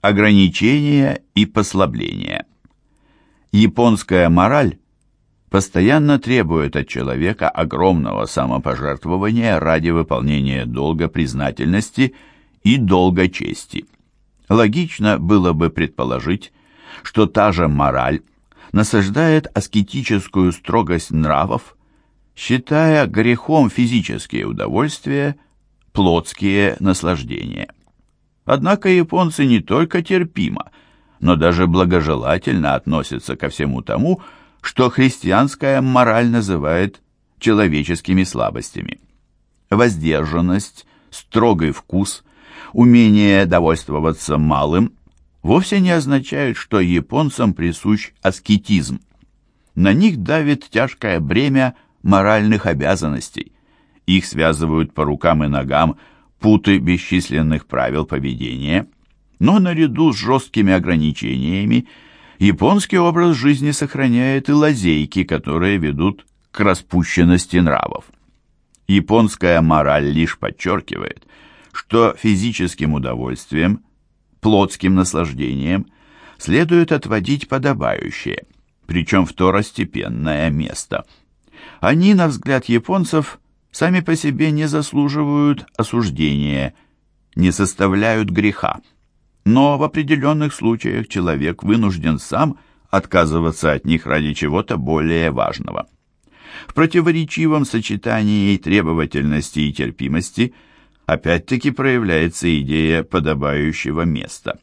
Ограничения и послабления. Японская мораль постоянно требует от человека огромного самопожертвования ради выполнения долга признательности и долга чести. Логично было бы предположить, что та же мораль насаждает аскетическую строгость нравов, считая грехом физические удовольствия, плотские наслаждения. Однако японцы не только терпимо, но даже благожелательно относятся ко всему тому, что христианская мораль называет человеческими слабостями. Воздержанность, строгий вкус, умение довольствоваться малым вовсе не означают, что японцам присущ аскетизм. На них давит тяжкое бремя моральных обязанностей. Их связывают по рукам и ногам путы бесчисленных правил поведения, но наряду с жесткими ограничениями японский образ жизни сохраняет и лазейки, которые ведут к распущенности нравов. Японская мораль лишь подчеркивает, что физическим удовольствием, плотским наслаждением следует отводить подобающее, причем второстепенное место. Они, на взгляд японцев, сами по себе не заслуживают осуждения, не составляют греха. Но в определенных случаях человек вынужден сам отказываться от них ради чего-то более важного. В противоречивом сочетании требовательности и терпимости опять-таки проявляется идея подобающего места.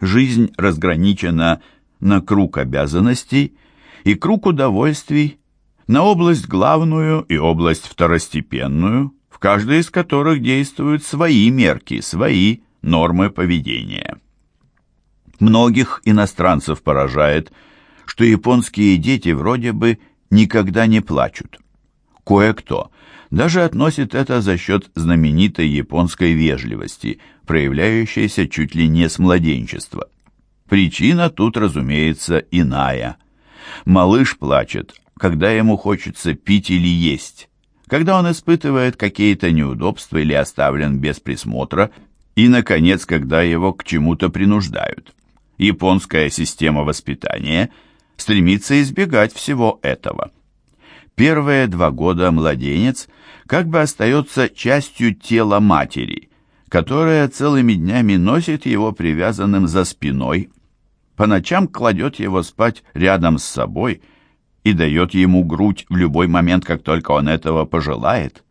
Жизнь разграничена на круг обязанностей и круг удовольствий, на область главную и область второстепенную, в каждой из которых действуют свои мерки, свои нормы поведения. Многих иностранцев поражает, что японские дети вроде бы никогда не плачут. Кое-кто даже относит это за счет знаменитой японской вежливости, проявляющейся чуть ли не с младенчества. Причина тут, разумеется, иная. Малыш плачет когда ему хочется пить или есть, когда он испытывает какие-то неудобства или оставлен без присмотра, и, наконец, когда его к чему-то принуждают. Японская система воспитания стремится избегать всего этого. Первые два года младенец как бы остается частью тела матери, которая целыми днями носит его привязанным за спиной, по ночам кладет его спать рядом с собой – и дает ему грудь в любой момент, как только он этого пожелает.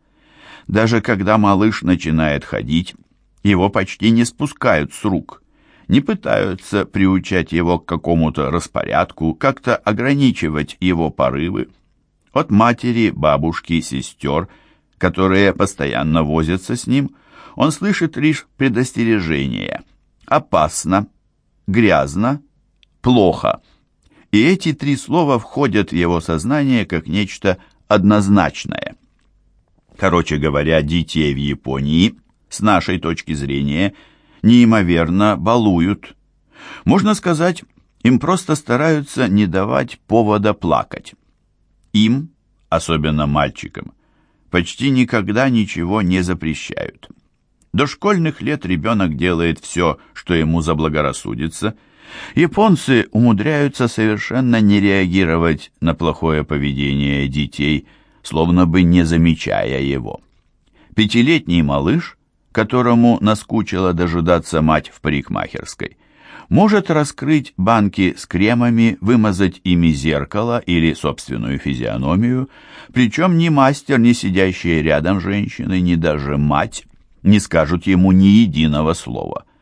Даже когда малыш начинает ходить, его почти не спускают с рук, не пытаются приучать его к какому-то распорядку, как-то ограничивать его порывы. От матери, бабушки, сестер, которые постоянно возятся с ним, он слышит лишь предостережение. Опасно, грязно, плохо – и эти три слова входят в его сознание как нечто однозначное. Короче говоря, детей в Японии, с нашей точки зрения, неимоверно балуют. Можно сказать, им просто стараются не давать повода плакать. Им, особенно мальчикам, почти никогда ничего не запрещают. До школьных лет ребенок делает все, что ему заблагорассудится – Японцы умудряются совершенно не реагировать на плохое поведение детей, словно бы не замечая его. Пятилетний малыш, которому наскучило дожидаться мать в парикмахерской, может раскрыть банки с кремами, вымазать ими зеркало или собственную физиономию, причем ни мастер, ни сидящие рядом женщины, ни даже мать не скажут ему ни единого слова –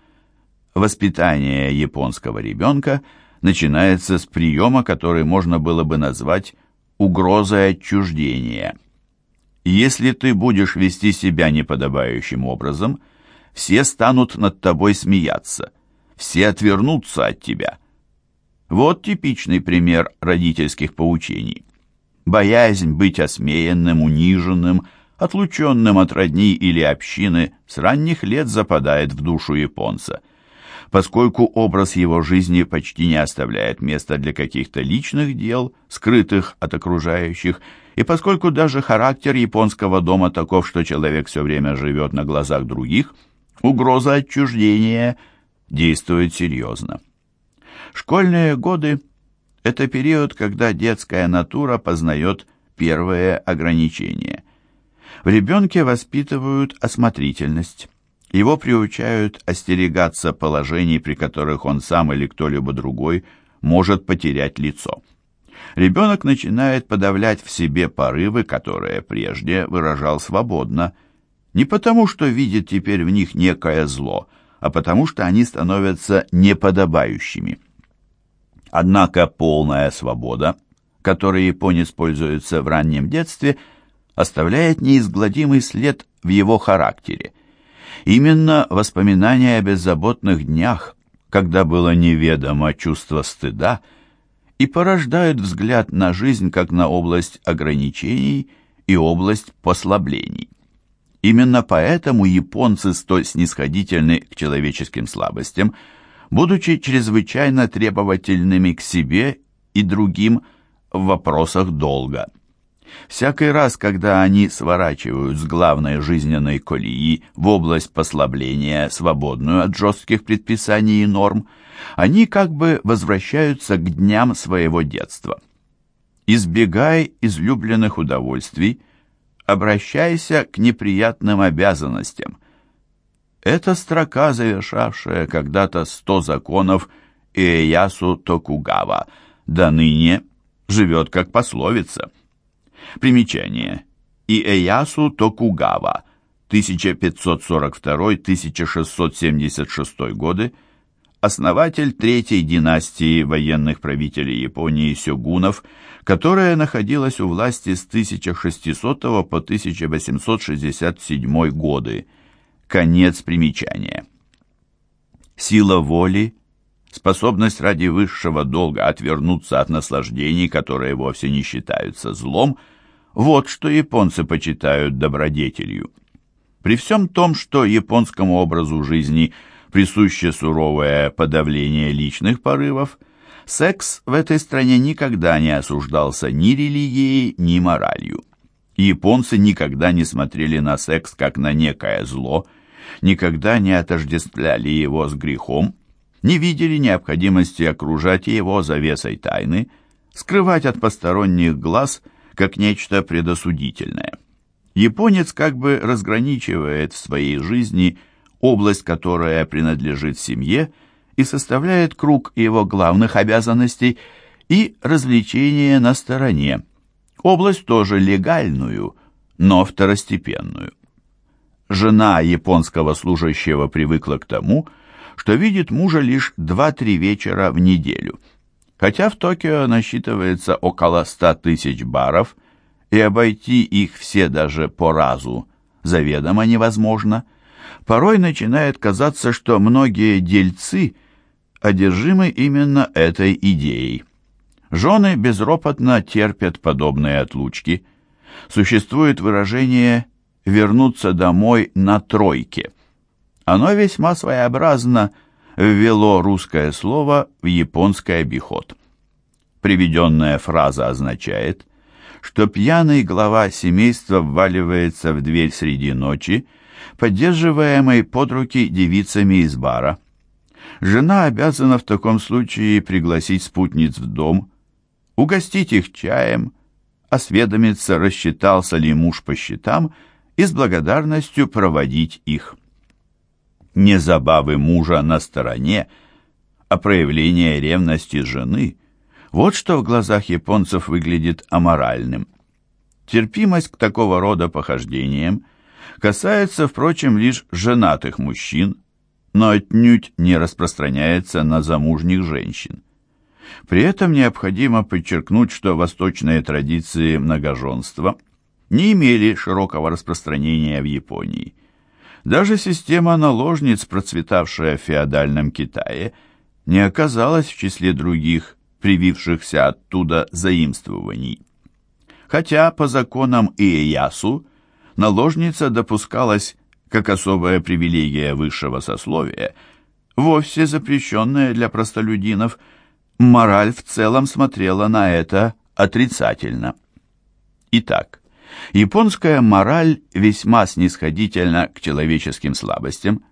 Воспитание японского ребенка начинается с приема, который можно было бы назвать угрозой отчуждения. Если ты будешь вести себя неподобающим образом, все станут над тобой смеяться, все отвернутся от тебя. Вот типичный пример родительских поучений. Боязнь быть осмеянным, униженным, отлученным от родни или общины с ранних лет западает в душу японца – поскольку образ его жизни почти не оставляет места для каких-то личных дел, скрытых от окружающих, и поскольку даже характер японского дома таков, что человек все время живет на глазах других, угроза отчуждения действует серьезно. Школьные годы – это период, когда детская натура познает первые ограничения. В ребенке воспитывают осмотрительность. Его приучают остерегаться положений, при которых он сам или кто-либо другой может потерять лицо. Ребенок начинает подавлять в себе порывы, которые прежде выражал свободно, не потому что видит теперь в них некое зло, а потому что они становятся неподобающими. Однако полная свобода, которой японец пользуется в раннем детстве, оставляет неизгладимый след в его характере. Именно воспоминания о беззаботных днях, когда было неведомо чувство стыда, и порождают взгляд на жизнь как на область ограничений и область послаблений. Именно поэтому японцы столь снисходительны к человеческим слабостям, будучи чрезвычайно требовательными к себе и другим в вопросах долга. Всякий раз, когда они сворачивают с главной жизненной колеи в область послабления, свободную от жестких предписаний и норм, они как бы возвращаются к дням своего детства. Избегай излюбленных удовольствий, обращайся к неприятным обязанностям. Это строка, завершавшая когда-то сто законов Иэясу Токугава, до ныне живет как пословица – Примечание. Иэясу Токугава, 1542-1676 годы, основатель третьей династии военных правителей Японии сёгунов, которая находилась у власти с 1600 по 1867 годы. Конец примечания. Сила воли, способность ради высшего долга отвернуться от наслаждений, которые вовсе не считаются злом – вот что японцы почитают добродетелью. При всем том, что японскому образу жизни присуще суровое подавление личных порывов, секс в этой стране никогда не осуждался ни религией, ни моралью. Японцы никогда не смотрели на секс как на некое зло, никогда не отождествляли его с грехом, не видели необходимости окружать его завесой тайны, скрывать от посторонних глаз – как нечто предосудительное. Японец как бы разграничивает в своей жизни область, которая принадлежит семье, и составляет круг его главных обязанностей и развлечения на стороне. Область тоже легальную, но второстепенную. Жена японского служащего привыкла к тому, что видит мужа лишь 2-3 вечера в неделю – Хотя в Токио насчитывается около ста тысяч баров, и обойти их все даже по разу заведомо невозможно, порой начинает казаться, что многие дельцы одержимы именно этой идеей. Жены безропотно терпят подобные отлучки. Существует выражение «вернуться домой на тройке». Оно весьма своеобразно – ввело русское слово в японский обиход. Приведенная фраза означает, что пьяный глава семейства вваливается в дверь среди ночи, поддерживаемой под руки девицами из бара. Жена обязана в таком случае пригласить спутниц в дом, угостить их чаем, осведомиться, рассчитался ли муж по счетам, и с благодарностью проводить их не забавы мужа на стороне, а проявление ревности жены. Вот что в глазах японцев выглядит аморальным. Терпимость к такого рода похождениям касается, впрочем, лишь женатых мужчин, но отнюдь не распространяется на замужних женщин. При этом необходимо подчеркнуть, что восточные традиции многоженства не имели широкого распространения в Японии. Даже система наложниц, процветавшая в феодальном Китае, не оказалась в числе других привившихся оттуда заимствований. Хотя по законам Иеясу наложница допускалась как особая привилегия высшего сословия, вовсе запрещенная для простолюдинов, мораль в целом смотрела на это отрицательно. Итак, Японская мораль весьма снисходительна к человеческим слабостям,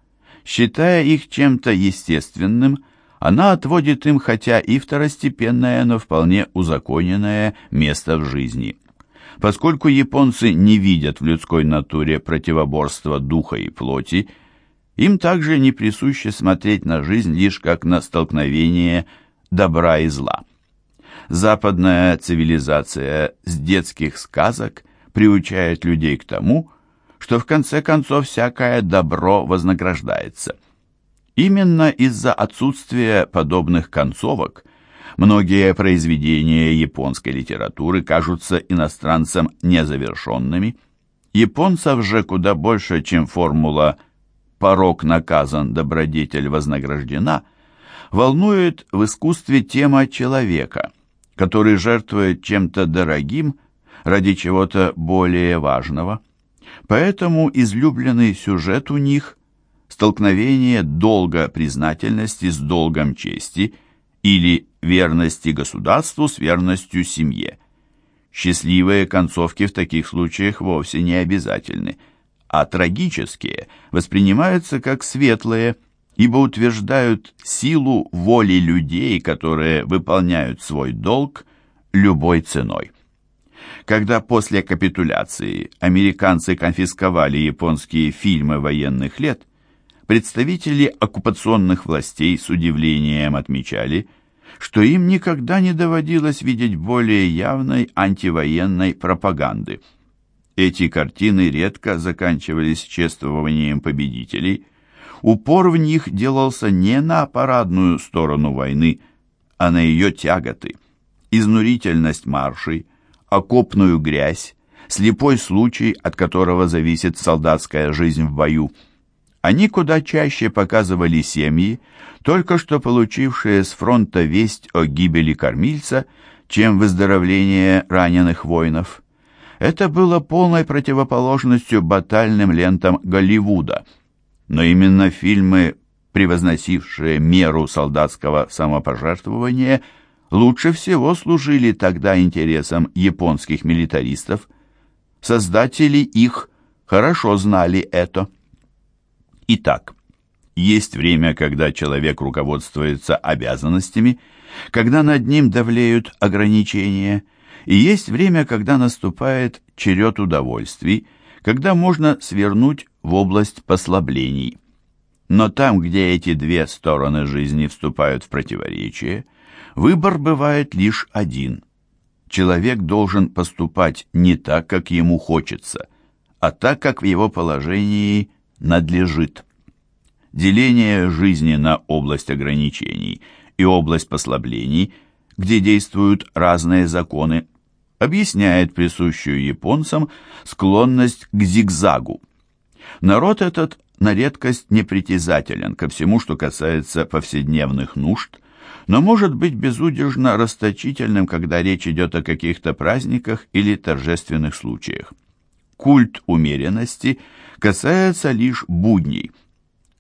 Считая их чем-то естественным, она отводит им хотя и второстепенное, но вполне узаконенное место в жизни. Поскольку японцы не видят в людской натуре противоборства духа и плоти, им также не присуще смотреть на жизнь лишь как на столкновение добра и зла. Западная цивилизация с детских сказок приучает людей к тому, что в конце концов всякое добро вознаграждается. Именно из-за отсутствия подобных концовок многие произведения японской литературы кажутся иностранцам незавершенными. Японцев же куда больше, чем формула «порок наказан, добродетель вознаграждена», волнует в искусстве тема человека, который жертвует чем-то дорогим ради чего-то более важного – Поэтому излюбленный сюжет у них – столкновение долга признательности с долгом чести или верности государству с верностью семье. Счастливые концовки в таких случаях вовсе не обязательны, а трагические воспринимаются как светлые, ибо утверждают силу воли людей, которые выполняют свой долг любой ценой. Когда после капитуляции американцы конфисковали японские фильмы военных лет, представители оккупационных властей с удивлением отмечали, что им никогда не доводилось видеть более явной антивоенной пропаганды. Эти картины редко заканчивались чествованием победителей. Упор в них делался не на парадную сторону войны, а на ее тяготы. Изнурительность маршей, окопную грязь, слепой случай, от которого зависит солдатская жизнь в бою. Они куда чаще показывали семьи, только что получившие с фронта весть о гибели кормильца, чем выздоровление раненых воинов. Это было полной противоположностью батальным лентам Голливуда. Но именно фильмы, превозносившие меру солдатского самопожертвования – лучше всего служили тогда интересам японских милитаристов. Создатели их хорошо знали это. Итак, есть время, когда человек руководствуется обязанностями, когда над ним давлеют ограничения, и есть время, когда наступает черед удовольствий, когда можно свернуть в область послаблений. Но там, где эти две стороны жизни вступают в противоречие – Выбор бывает лишь один. Человек должен поступать не так, как ему хочется, а так, как в его положении надлежит. Деление жизни на область ограничений и область послаблений, где действуют разные законы, объясняет присущую японцам склонность к зигзагу. Народ этот на редкость непритязателен ко всему, что касается повседневных нужд, но может быть безудержно расточительным, когда речь идет о каких-то праздниках или торжественных случаях. Культ умеренности касается лишь будней.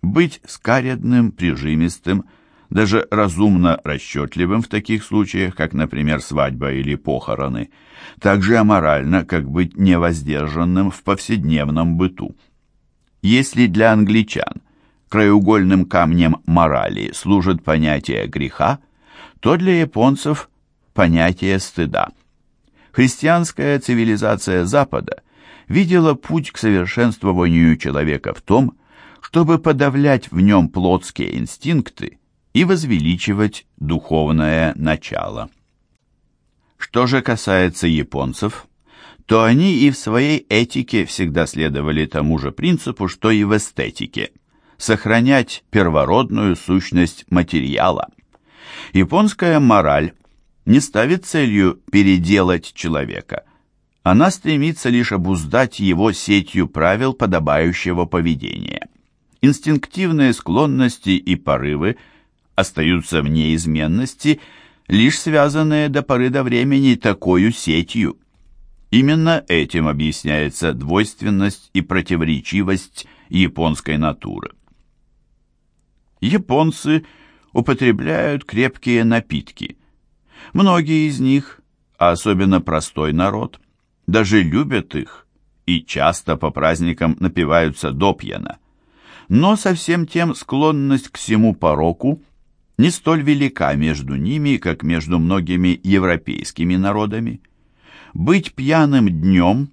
Быть скаредным, прижимистым, даже разумно расчетливым в таких случаях, как, например, свадьба или похороны, так же аморально, как быть невоздержанным в повседневном быту. Если для англичан – краеугольным камнем морали служит понятие греха, то для японцев понятие стыда. Христианская цивилизация Запада видела путь к совершенствованию человека в том, чтобы подавлять в нем плотские инстинкты и возвеличивать духовное начало. Что же касается японцев, то они и в своей этике всегда следовали тому же принципу, что и в эстетике – сохранять первородную сущность материала. Японская мораль не ставит целью переделать человека. Она стремится лишь обуздать его сетью правил подобающего поведения. Инстинктивные склонности и порывы остаются в неизменности, лишь связанные до поры до времени такой сетью. Именно этим объясняется двойственность и противоречивость японской натуры японцы употребляют крепкие напитки. Многие из них, а особенно простой народ, даже любят их и часто по праздникам напиваются до пьяна. но совсем тем склонность к всему пороку не столь велика между ними, как между многими европейскими народами. Быть пьяным днем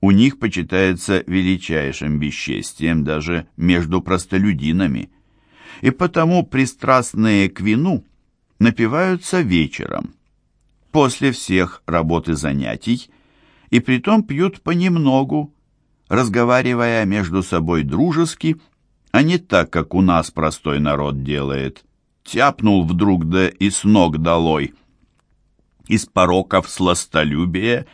у них почитается величайшим бесчестием даже между простолюдинами, и потому пристрастные к вину напиваются вечером, после всех работ и занятий, и притом пьют понемногу, разговаривая между собой дружески, а не так, как у нас простой народ делает. Тяпнул вдруг да и с ног долой. Из пороков сластолюбия,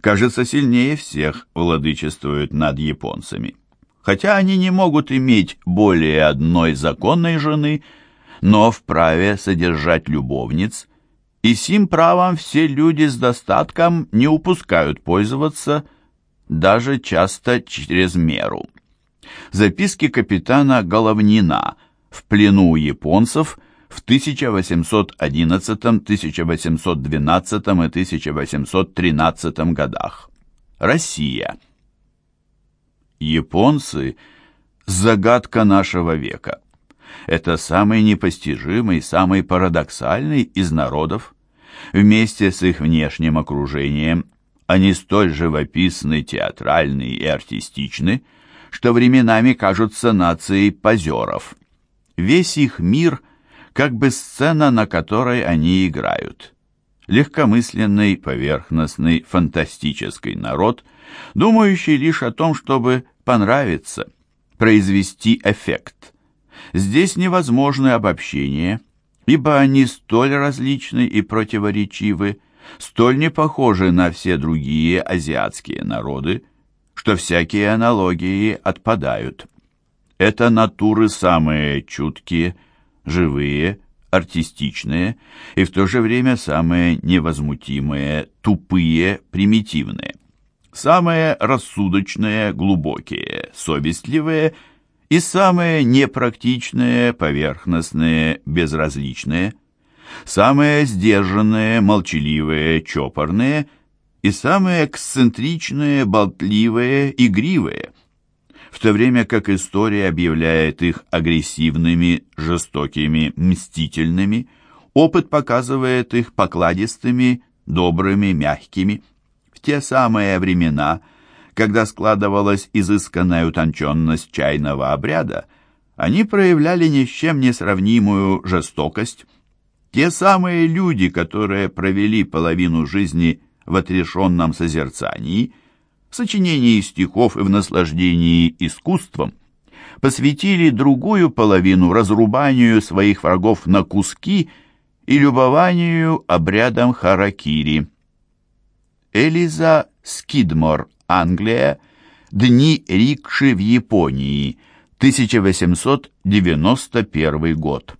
кажется, сильнее всех владычествуют над японцами. Хотя они не могут иметь более одной законной жены, но вправе содержать любовниц, и сим правом все люди с достатком не упускают пользоваться, даже часто через меру. Записки капитана Головнина в плену у японцев в 1811, 1812 и 1813 годах. Россия. Японцы – загадка нашего века. Это самый непостижимый, самый парадоксальный из народов. Вместе с их внешним окружением они столь живописны, театральны и артистичны, что временами кажутся нацией позеров. Весь их мир – как бы сцена, на которой они играют. Легкомысленный, поверхностный, фантастический народ, думающий лишь о том, чтобы понравиться, произвести эффект. Здесь невозможны обобщения, ибо они столь различны и противоречивы, столь не похожи на все другие азиатские народы, что всякие аналогии отпадают. Это натуры самые чуткие, живые, артистичные и в то же время самые невозмутимые, тупые, примитивные. Самые рассудочные, глубокие, совестливые и самые непрактичные, поверхностные, безразличные. Самые сдержанные, молчаливые, чопорные и самые эксцентричные, болтливые, игривые – в то время как история объявляет их агрессивными, жестокими, мстительными, опыт показывает их покладистыми, добрыми, мягкими. В те самые времена, когда складывалась изысканная утонченность чайного обряда, они проявляли ни с чем не сравнимую жестокость. Те самые люди, которые провели половину жизни в отрешенном созерцании – в сочинении стихов и в наслаждении искусством, посвятили другую половину разрубанию своих врагов на куски и любованию обрядом харакири. Элиза Скидмор, Англия, Дни рикши в Японии, 1891 год.